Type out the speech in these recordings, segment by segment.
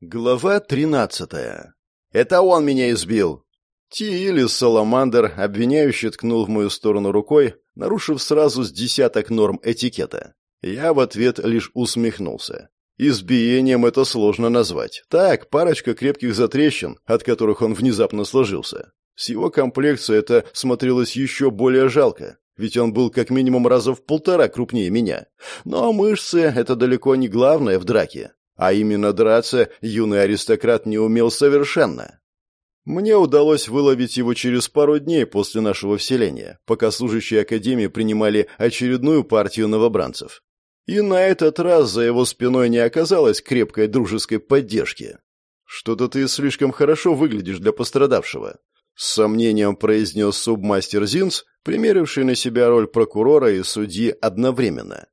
Глава тринадцатая. «Это он меня избил!» Ти Саламандр, обвиняющий, ткнул в мою сторону рукой, нарушив сразу с десяток норм этикета. Я в ответ лишь усмехнулся. Избиением это сложно назвать. Так, парочка крепких затрещин, от которых он внезапно сложился. С его комплекцией это смотрелось еще более жалко, ведь он был как минимум раза в полтора крупнее меня. Но мышцы — это далеко не главное в драке. А именно драться юный аристократ не умел совершенно. Мне удалось выловить его через пару дней после нашего вселения, пока служащие Академии принимали очередную партию новобранцев. И на этот раз за его спиной не оказалось крепкой дружеской поддержки. «Что-то ты слишком хорошо выглядишь для пострадавшего», — с сомнением произнес субмастер Зинц, примеривший на себя роль прокурора и судьи одновременно.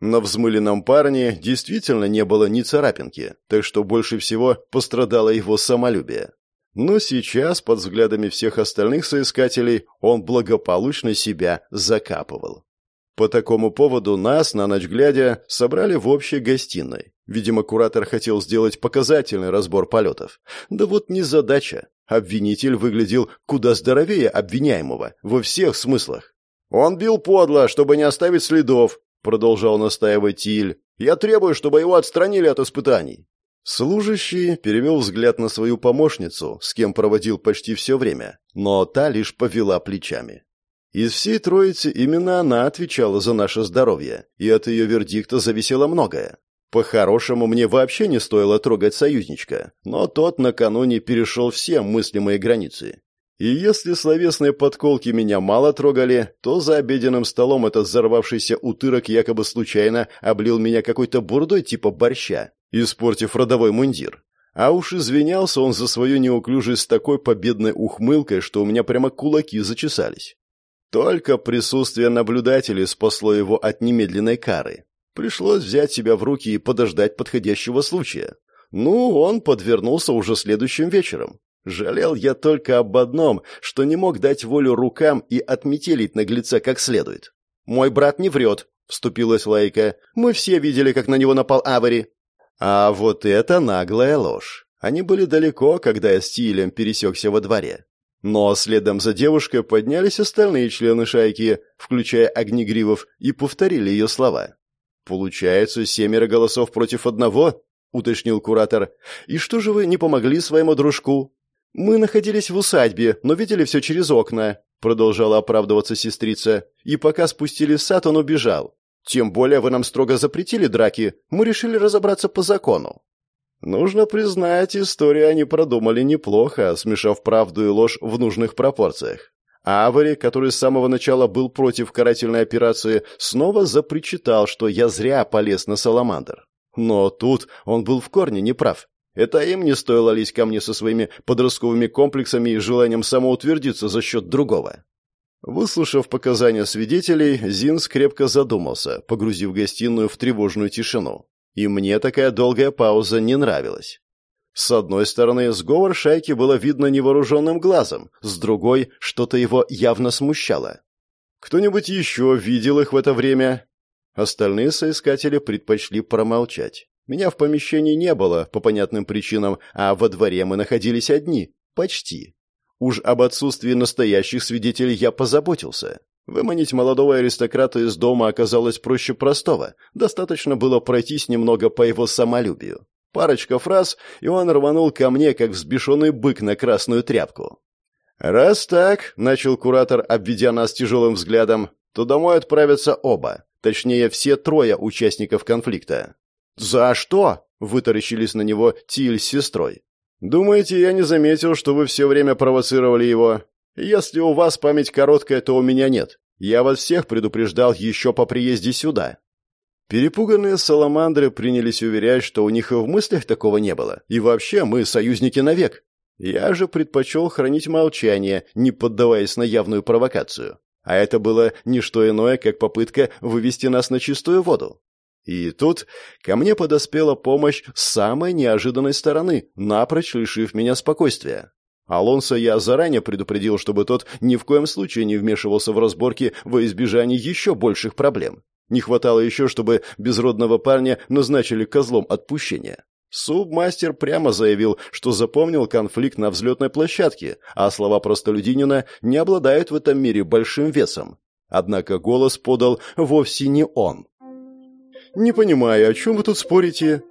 На взмыленном парне действительно не было ни царапинки, так что больше всего пострадало его самолюбие. Но сейчас, под взглядами всех остальных соискателей, он благополучно себя закапывал. По такому поводу нас, на ночь глядя, собрали в общей гостиной. Видимо, куратор хотел сделать показательный разбор полетов. Да вот не задача. Обвинитель выглядел куда здоровее обвиняемого, во всех смыслах. «Он бил подло, чтобы не оставить следов», — продолжал настаивать Тиль. «Я требую, чтобы его отстранили от испытаний». Служащий перевел взгляд на свою помощницу, с кем проводил почти все время, но та лишь повела плечами. Из всей троицы именно она отвечала за наше здоровье, и от ее вердикта зависело многое. По-хорошему, мне вообще не стоило трогать союзничка, но тот накануне перешел все мыслимые границы. И если словесные подколки меня мало трогали, то за обеденным столом этот взорвавшийся утырок якобы случайно облил меня какой-то бурдой типа борща, испортив родовой мундир. А уж извинялся он за свою неуклюжесть с такой победной ухмылкой, что у меня прямо кулаки зачесались. Только присутствие наблюдателей спасло его от немедленной кары. Пришлось взять себя в руки и подождать подходящего случая. Ну, он подвернулся уже следующим вечером. Жалел я только об одном, что не мог дать волю рукам и отметелить наглеца как следует. «Мой брат не врет», — вступилась Лайка. «Мы все видели, как на него напал Авари». А вот это наглая ложь. Они были далеко, когда я с Тилем пересекся во дворе. Но следом за девушкой поднялись остальные члены шайки, включая Огнегривов, и повторили ее слова. «Получается, семеро голосов против одного?» — уточнил куратор. «И что же вы не помогли своему дружку?» «Мы находились в усадьбе, но видели все через окна», — продолжала оправдываться сестрица. «И пока спустили в сад, он убежал. Тем более вы нам строго запретили драки. Мы решили разобраться по закону». Нужно признать, историю они продумали неплохо, смешав правду и ложь в нужных пропорциях. Авари, который с самого начала был против карательной операции, снова запричитал, что я зря полез на Саламандр. Но тут он был в корне неправ. Это им не стоило лезть ко мне со своими подростковыми комплексами и желанием самоутвердиться за счет другого. Выслушав показания свидетелей, Зинс крепко задумался, погрузив гостиную в тревожную тишину. И мне такая долгая пауза не нравилась. С одной стороны, сговор шайки было видно невооруженным глазом, с другой, что-то его явно смущало. Кто-нибудь еще видел их в это время? Остальные соискатели предпочли промолчать. Меня в помещении не было, по понятным причинам, а во дворе мы находились одни. Почти. Уж об отсутствии настоящих свидетелей я позаботился. Выманить молодого аристократа из дома оказалось проще простого. Достаточно было пройтись немного по его самолюбию. Парочка фраз, и он рванул ко мне, как взбешенный бык на красную тряпку. «Раз так», — начал куратор, обведя нас тяжелым взглядом, — «то домой отправятся оба, точнее, все трое участников конфликта. «За что?» — вытаращились на него Тиль с сестрой. «Думаете, я не заметил, что вы все время провоцировали его? Если у вас память короткая, то у меня нет. Я вас всех предупреждал еще по приезде сюда». Перепуганные саламандры принялись уверять, что у них и в мыслях такого не было. И вообще, мы союзники навек. Я же предпочел хранить молчание, не поддаваясь на явную провокацию. А это было не что иное, как попытка вывести нас на чистую воду. И тут ко мне подоспела помощь с самой неожиданной стороны, напрочь лишив меня спокойствия. Алонса я заранее предупредил, чтобы тот ни в коем случае не вмешивался в разборки во избежание еще больших проблем. Не хватало еще, чтобы безродного парня назначили козлом отпущения. Субмастер прямо заявил, что запомнил конфликт на взлетной площадке, а слова простолюдинина не обладают в этом мире большим весом. Однако голос подал вовсе не он. «Не понимаю, о чем вы тут спорите?»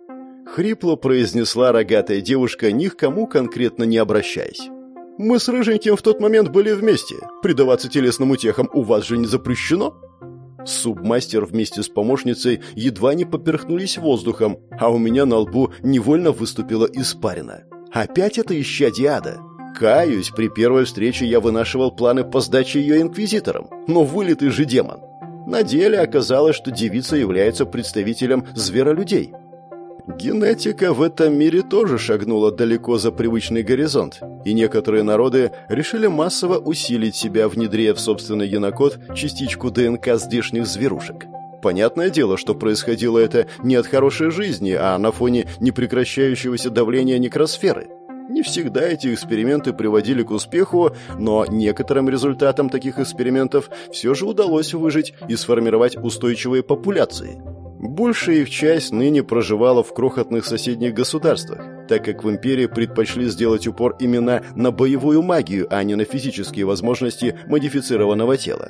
Хрипло произнесла рогатая девушка, ни к кому конкретно не обращаясь. «Мы с Рыженьким в тот момент были вместе. Предаваться телесным утехам у вас же не запрещено?» Субмастер вместе с помощницей едва не поперхнулись воздухом, а у меня на лбу невольно выступила испарина. Опять это исчадие ада. Каюсь, при первой встрече я вынашивал планы по сдаче ее инквизиторам, но вылитый же демон. На деле оказалось, что девица является представителем зверолюдей. Генетика в этом мире тоже шагнула далеко за привычный горизонт, и некоторые народы решили массово усилить себя, внедряя в собственный генокод частичку ДНК здешних зверушек. Понятное дело, что происходило это не от хорошей жизни, а на фоне непрекращающегося давления некросферы. Не всегда эти эксперименты приводили к успеху, но некоторым результатам таких экспериментов все же удалось выжить и сформировать устойчивые популяции – Большая их часть ныне проживала в крохотных соседних государствах, так как в империи предпочли сделать упор именно на боевую магию, а не на физические возможности модифицированного тела.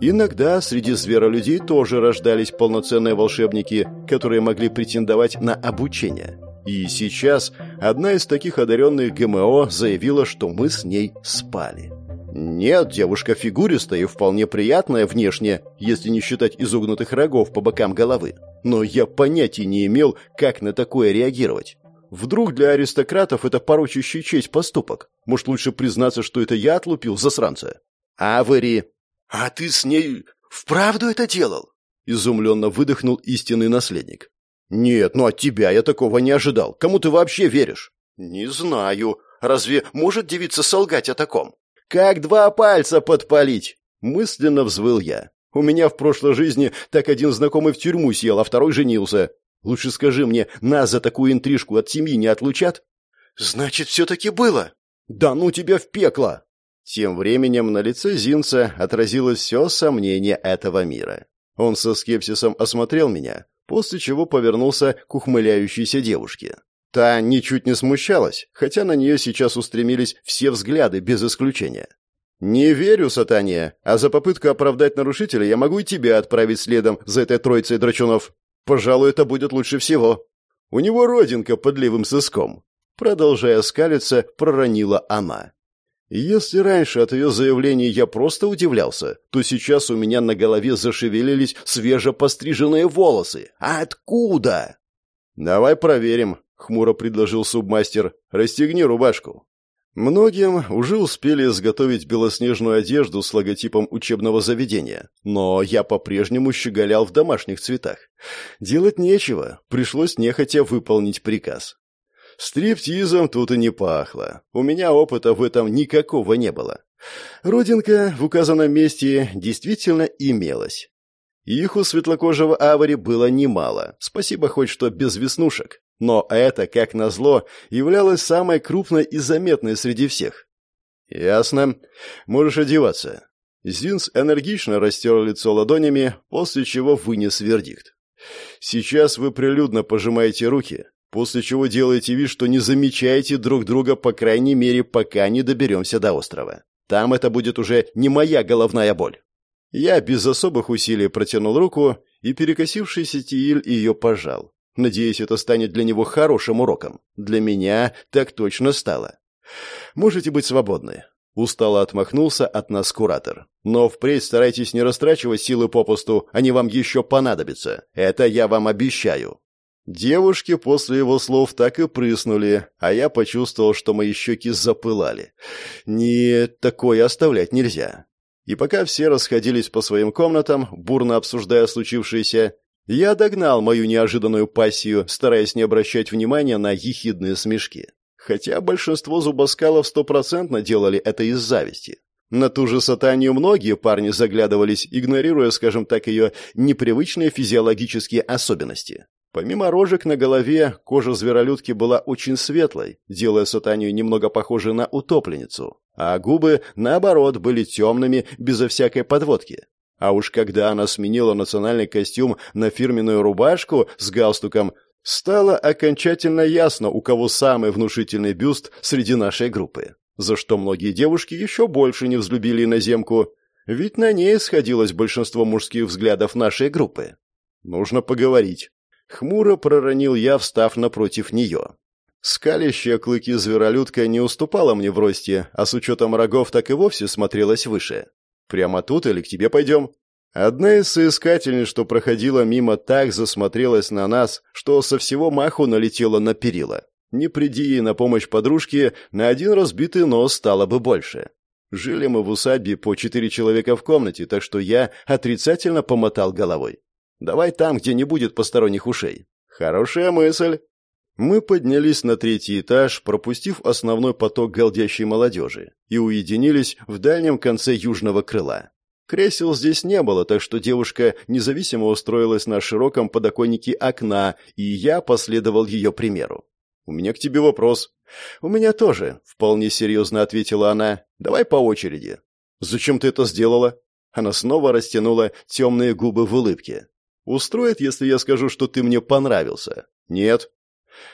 Иногда среди зверолюдей тоже рождались полноценные волшебники, которые могли претендовать на обучение. И сейчас одна из таких одаренных ГМО заявила, что мы с ней спали. Нет, девушка фигуристая и вполне приятная внешне, если не считать изогнутых рогов по бокам головы. Но я понятия не имел, как на такое реагировать. Вдруг для аристократов это порочащий честь поступок? Может, лучше признаться, что это я отлупил засранца? Авари! А ты с ней вправду это делал? Изумленно выдохнул истинный наследник. Нет, ну от тебя я такого не ожидал. Кому ты вообще веришь? Не знаю. Разве может девица солгать о таком? «Как два пальца подпалить!» — мысленно взвыл я. «У меня в прошлой жизни так один знакомый в тюрьму сел, а второй женился. Лучше скажи мне, нас за такую интрижку от семьи не отлучат?» «Значит, все-таки было?» «Да ну тебя в пекло!» Тем временем на лице Зинца отразилось все сомнение этого мира. Он со скепсисом осмотрел меня, после чего повернулся к ухмыляющейся девушке. Та ничуть не смущалась, хотя на нее сейчас устремились все взгляды, без исключения. «Не верю, сатане, а за попытку оправдать нарушителя я могу и тебя отправить следом за этой троицей драчунов. Пожалуй, это будет лучше всего. У него родинка под левым сыском». Продолжая скалиться, проронила она. Если раньше от ее заявлений я просто удивлялся, то сейчас у меня на голове зашевелились свежепостриженные волосы. Откуда? «Давай проверим», хмуро предложил субмастер. Расстегни рубашку. Многим уже успели изготовить белоснежную одежду с логотипом учебного заведения, но я по-прежнему щеголял в домашних цветах. Делать нечего, пришлось нехотя выполнить приказ. Стриптизом тут и не пахло. У меня опыта в этом никакого не было. Родинка в указанном месте действительно имелась. Их у светлокожего Авари было немало, спасибо хоть что без веснушек. Но это, как назло, являлось самой крупной и заметной среди всех. «Ясно. Можешь одеваться». Зинс энергично растер лицо ладонями, после чего вынес вердикт. «Сейчас вы прилюдно пожимаете руки, после чего делаете вид, что не замечаете друг друга, по крайней мере, пока не доберемся до острова. Там это будет уже не моя головная боль». Я без особых усилий протянул руку, и перекосившийся Тииль ее пожал. Надеюсь, это станет для него хорошим уроком. Для меня так точно стало. Можете быть свободны. Устало отмахнулся от нас куратор. Но впредь старайтесь не растрачивать силы попусту, они вам еще понадобятся. Это я вам обещаю. Девушки после его слов так и прыснули, а я почувствовал, что мои щеки запылали. Нет, такое оставлять нельзя. И пока все расходились по своим комнатам, бурно обсуждая случившееся, я догнал мою неожиданную пассию, стараясь не обращать внимания на ехидные смешки. Хотя большинство зубоскалов стопроцентно делали это из зависти. На ту же сатанию многие парни заглядывались, игнорируя, скажем так, ее непривычные физиологические особенности. Помимо рожек на голове, кожа зверолюдки была очень светлой, делая сатанию немного похожей на утопленницу, а губы, наоборот, были темными, безо всякой подводки. А уж когда она сменила национальный костюм на фирменную рубашку с галстуком, Стало окончательно ясно, у кого самый внушительный бюст среди нашей группы, за что многие девушки еще больше не взлюбили иноземку, ведь на ней сходилось большинство мужских взглядов нашей группы. Нужно поговорить. Хмуро проронил я, встав напротив нее. Скалящая клыки зверолюдка не уступала мне в росте, а с учетом рогов так и вовсе смотрелась выше. «Прямо тут или к тебе пойдем?» Одна из соискательниц, что проходила мимо, так засмотрелась на нас, что со всего маху налетела на перила. Не приди ей на помощь подружке, на один разбитый нос стало бы больше. Жили мы в усадьбе по четыре человека в комнате, так что я отрицательно помотал головой. Давай там, где не будет посторонних ушей. Хорошая мысль. Мы поднялись на третий этаж, пропустив основной поток голдящей молодежи, и уединились в дальнем конце южного крыла. Кресел здесь не было, так что девушка независимо устроилась на широком подоконнике окна, и я последовал ее примеру. «У меня к тебе вопрос». «У меня тоже», — вполне серьезно ответила она. «Давай по очереди». «Зачем ты это сделала?» Она снова растянула темные губы в улыбке. «Устроит, если я скажу, что ты мне понравился?» «Нет».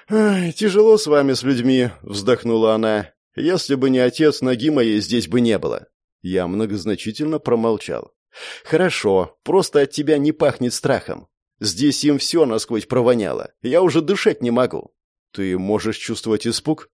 «Ай, тяжело с вами, с людьми», — вздохнула она. «Если бы не отец, ноги моей здесь бы не было». Я многозначительно промолчал. «Хорошо, просто от тебя не пахнет страхом. Здесь им все насквозь провоняло. Я уже дышать не могу». «Ты можешь чувствовать испуг?»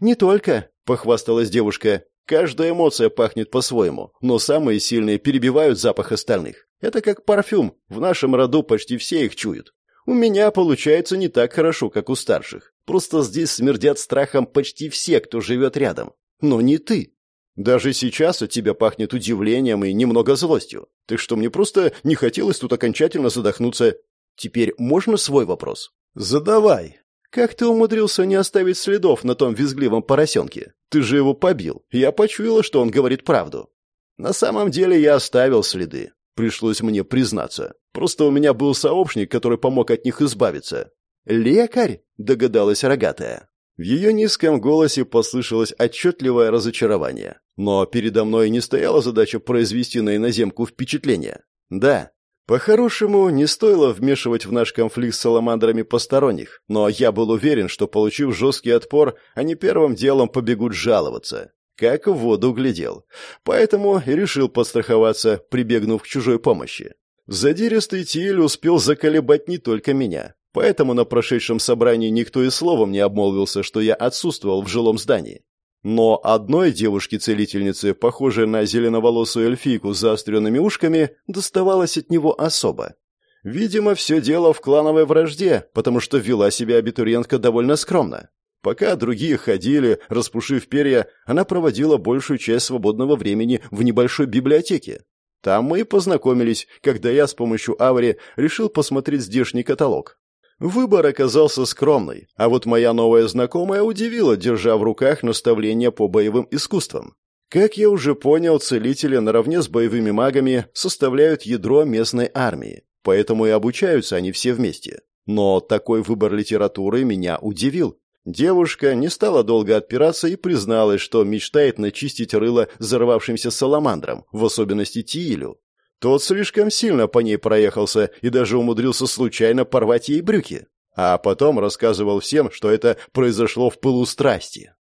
«Не только», — похвасталась девушка. «Каждая эмоция пахнет по-своему, но самые сильные перебивают запах остальных. Это как парфюм, в нашем роду почти все их чуют. У меня получается не так хорошо, как у старших. Просто здесь смердят страхом почти все, кто живет рядом. Но не ты. Даже сейчас от тебя пахнет удивлением и немного злостью. Так что мне просто не хотелось тут окончательно задохнуться. Теперь можно свой вопрос? Задавай. Как ты умудрился не оставить следов на том визгливом поросенке? Ты же его побил. Я почуяла, что он говорит правду. На самом деле я оставил следы. Пришлось мне признаться. Просто у меня был сообщник, который помог от них избавиться. «Лекарь?» — догадалась рогатая. В ее низком голосе послышалось отчетливое разочарование. Но передо мной не стояла задача произвести на иноземку впечатление. Да, по-хорошему, не стоило вмешивать в наш конфликт с саламандрами посторонних, но я был уверен, что, получив жесткий отпор, они первым делом побегут жаловаться. Как в воду глядел. Поэтому решил подстраховаться, прибегнув к чужой помощи. Задиристый Тиль успел заколебать не только меня. Поэтому на прошедшем собрании никто и словом не обмолвился, что я отсутствовал в жилом здании. Но одной девушке-целительнице, похожей на зеленоволосую эльфийку с заостренными ушками, доставалось от него особо. Видимо, все дело в клановой вражде, потому что вела себя абитуриентка довольно скромно. Пока другие ходили, распушив перья, она проводила большую часть свободного времени в небольшой библиотеке. Там мы и познакомились, когда я с помощью Аври решил посмотреть здешний каталог. Выбор оказался скромный, а вот моя новая знакомая удивила, держа в руках наставления по боевым искусствам. Как я уже понял, целители наравне с боевыми магами составляют ядро местной армии, поэтому и обучаются они все вместе. Но такой выбор литературы меня удивил. Девушка не стала долго отпираться и призналась, что мечтает начистить рыло взорвавшимся саламандром, в особенности Тиилю. Тот слишком сильно по ней проехался и даже умудрился случайно порвать ей брюки. А потом рассказывал всем, что это произошло в пылу страсти.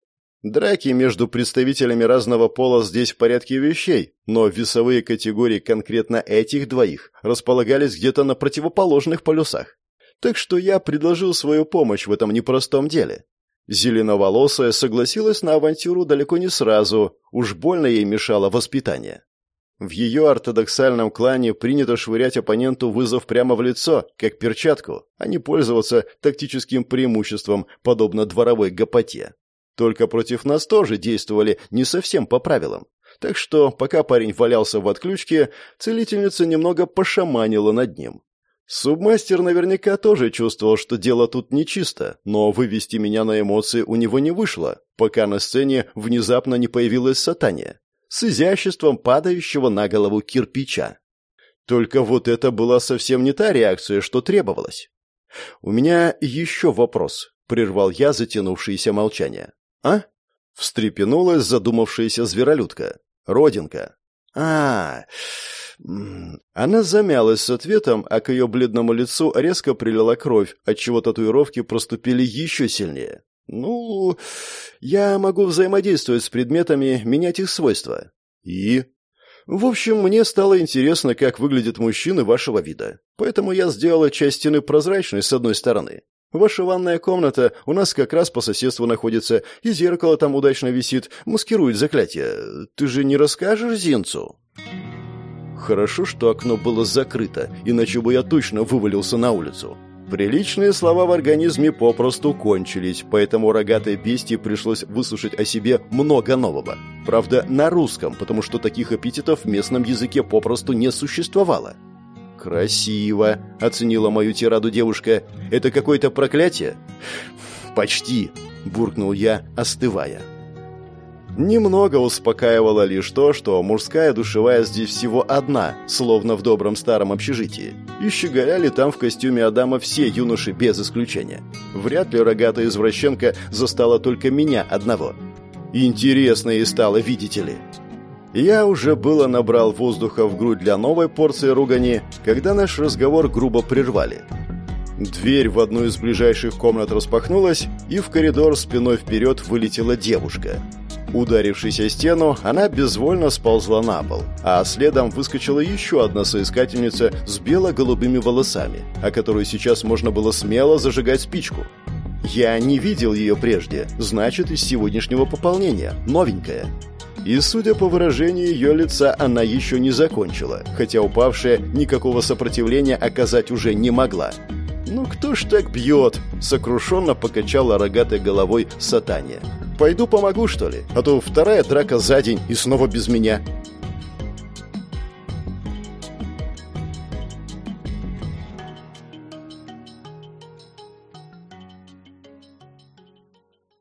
Драки между представителями разного пола здесь в порядке вещей, но весовые категории конкретно этих двоих располагались где-то на противоположных полюсах. Так что я предложил свою помощь в этом непростом деле. Зеленоволосая согласилась на авантюру далеко не сразу, уж больно ей мешало воспитание. В ее ортодоксальном клане принято швырять оппоненту вызов прямо в лицо, как перчатку, а не пользоваться тактическим преимуществом, подобно дворовой гопоте. Только против нас тоже действовали не совсем по правилам. Так что, пока парень валялся в отключке, целительница немного пошаманила над ним. Субмастер наверняка тоже чувствовал, что дело тут нечисто, но вывести меня на эмоции у него не вышло, пока на сцене внезапно не появилась сатания с изяществом падающего на голову кирпича. Только вот это была совсем не та реакция, что требовалось. «У меня еще вопрос», — прервал я затянувшееся молчание. «А?» — встрепенулась задумавшаяся зверолюдка. «Родинка». «А, Она замялась с ответом, а к ее бледному лицу резко прилила кровь, отчего татуировки проступили еще сильнее. «Ну, я могу взаимодействовать с предметами, менять их свойства». «И?» «В общем, мне стало интересно, как выглядят мужчины вашего вида. Поэтому я сделала часть стены прозрачной с одной стороны. Ваша ванная комната у нас как раз по соседству находится, и зеркало там удачно висит, маскирует заклятие. Ты же не расскажешь Зинцу?» Хорошо, что окно было закрыто, иначе бы я точно вывалился на улицу. Приличные слова в организме попросту кончились, поэтому рогатой бестии пришлось выслушать о себе много нового. Правда, на русском, потому что таких эпитетов в местном языке попросту не существовало. «Красиво», — оценила мою тираду девушка. «Это какое-то проклятие?» «Почти», — буркнул я, остывая. Немного успокаивало лишь то, что мужская душевая здесь всего одна, словно в добром старом общежитии. И щеголяли там в костюме Адама все юноши без исключения. Вряд ли рогатая извращенка застала только меня одного. Интересно и стало, видите ли. Я уже было набрал воздуха в грудь для новой порции ругани, когда наш разговор грубо прервали. Дверь в одну из ближайших комнат распахнулась, и в коридор спиной вперед вылетела девушка – Ударившись о стену, она безвольно сползла на пол, а следом выскочила еще одна соискательница с бело-голубыми волосами, о которой сейчас можно было смело зажигать спичку. Я не видел ее прежде, значит, из сегодняшнего пополнения, новенькая. И, судя по выражению ее лица, она еще не закончила, хотя упавшая никакого сопротивления оказать уже не могла. «Ну кто ж так бьет?» — сокрушенно покачала рогатой головой сатания. Пойду помогу, что ли? А то вторая драка за день и снова без меня.